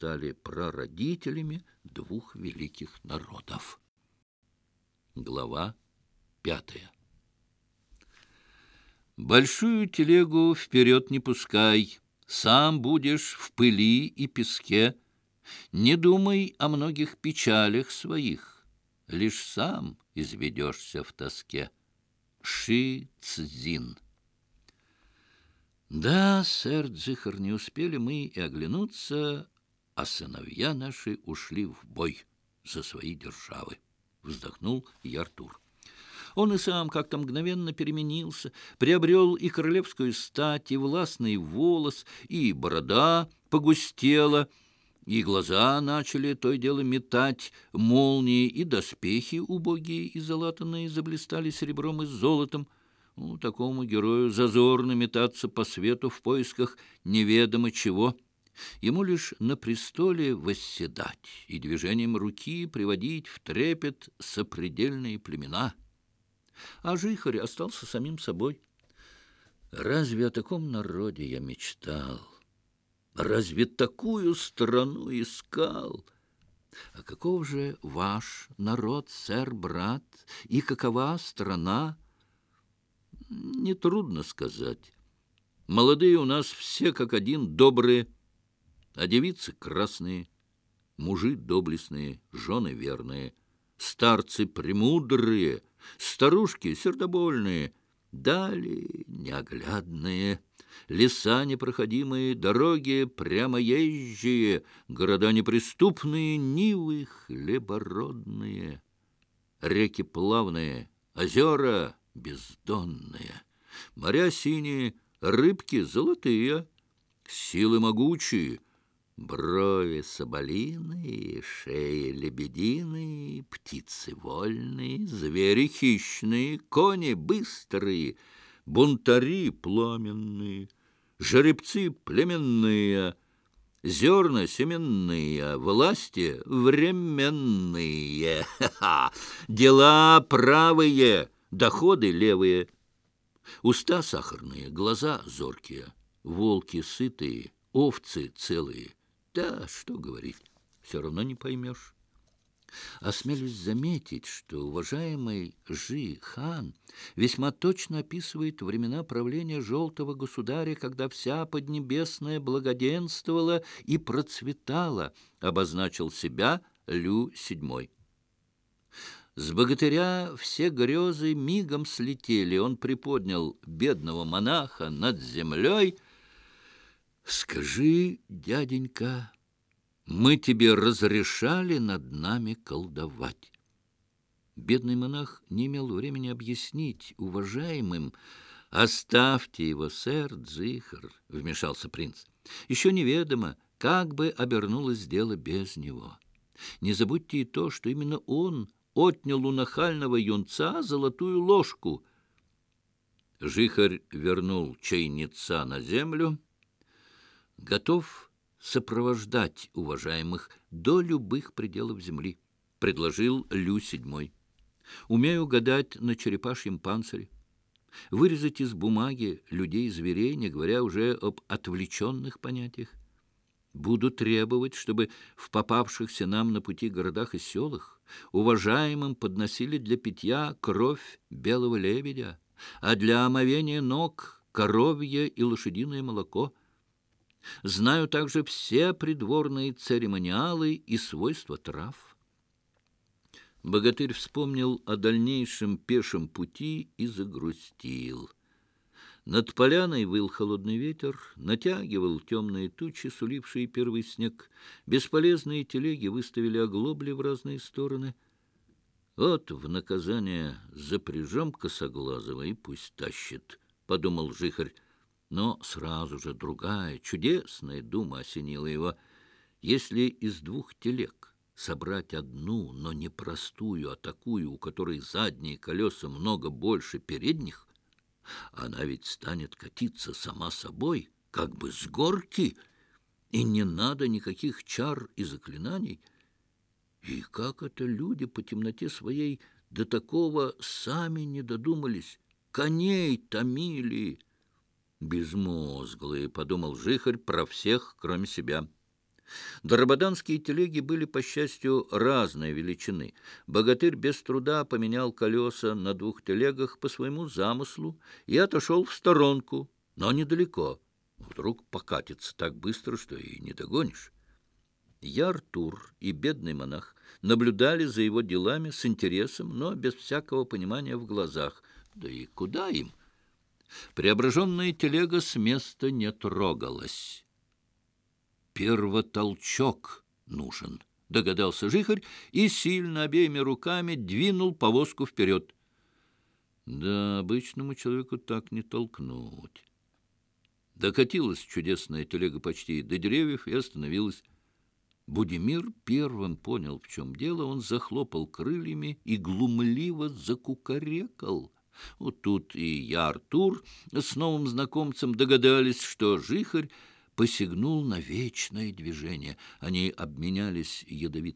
стали прародителями двух великих народов. Глава пятая. Большую телегу вперед не пускай, сам будешь в пыли и песке. Не думай о многих печалях своих, лишь сам изведешься в тоске. Ши Цзин. Да, сэр Дзихар, не успели мы и оглянуться, а сыновья наши ушли в бой за свои державы, вздохнул Яртур. Он и сам как-то мгновенно переменился, приобрел и королевскую стать, и властный волос, и борода погустела, и глаза начали то и дело метать молнии, и доспехи убогие и залатанные заблистали серебром и золотом. Ну, такому герою зазорно метаться по Ему лишь на престоле восседать и движением руки приводить в трепет сопредельные племена. А Жихарь остался самим собой. Разве о таком народе я мечтал? Разве такую страну искал? А каков же ваш народ, сэр, брат, и какова страна? Нетрудно сказать. Молодые у нас все как один добрые, а девицы красные, мужи доблестные, жены верные, старцы премудрые, старушки сердобольные, дали неоглядные, леса непроходимые, дороги прямоезжие, города неприступные, нивы хлебородные, реки плавные, озера бездонные, моря синие, рыбки золотые, силы могучие — Брови соболиные, шеи лебединые, птицы вольные, звери хищные, кони быстрые, бунтари пламенные, жеребцы племенные, зерна семенные, власти временные, дела правые, доходы левые, уста сахарные, глаза зоркие, волки сытые, овцы целые — да, что говорить, все равно не поймешь. Осмелюсь заметить, что уважаемый Жи хан весьма точно описывает времена правления желтого государя, когда вся Поднебесная благоденствовала и процветала, обозначил себя Лю седьмой. С богатыря все грезы мигом слетели, он приподнял бедного монаха над землей — Скажи, дяденька, мы тебе разрешали над нами колдовать. Бедный монах не имел времени объяснить уважаемым. «Оставьте его, сэр Дзихар», — вмешался принц. «Еще неведомо, как бы обернулось дело без него. Не забудьте и то, что именно он отнял у нахального юнца золотую ложку». Жихарь вернул чайница на землю, — готов сопровождать уважаемых до любых пределов земли, предложил Лю седьмой. Умею гадать на черепашьем панцире. Вырезать из бумаги людей и зверей, не говоря уже об отвлеченных понятиях. Буду требовать, чтобы в попавшихся нам на пути городах и селах уважаемым подносили для питья кровь белого лебедя, а для омовения ног — коровье и лошадиное молоко — Знаю также все придворные церемониалы и свойства трав. Богатырь вспомнил о дальнейшем пешем пути и загрустил. Над поляной выл холодный ветер, натягивал темные тучи, сулившие первый снег. Бесполезные телеги выставили оглобли в разные стороны. «Вот в наказание запряжем косоглазого и пусть тащит», — подумал жихарь но сразу же другая, чудесная дума осенила его. Если из двух телег собрать одну, но не простую, а такую, у которой задние колеса много больше передних, она ведь станет катиться сама собой, как бы с горки, и не надо никаких чар и заклинаний. И как это люди по темноте своей до такого сами не додумались? Коней томили!» безмозглые, — подумал Жихарь про всех, кроме себя. Дрободанские телеги были, по счастью, разной величины. Богатырь без труда поменял колеса на двух телегах по своему замыслу и отошел в сторонку, но недалеко. Вдруг покатится так быстро, что и не догонишь. Я, Артур и бедный монах наблюдали за его делами с интересом, но без всякого понимания в глазах. Да и куда им? преображенная телега с места не трогалась. «Первотолчок нужен», — догадался жихарь и сильно обеими руками двинул повозку вперед. Да, обычному человеку так не толкнуть. Докатилась чудесная телега почти до деревьев и остановилась. Будимир первым понял, в чем дело. Он захлопал крыльями и глумливо закукарекал — вот тут и я, Артур, с новым знакомцем догадались, что жихарь посягнул на вечное движение. Они обменялись ядовитыми.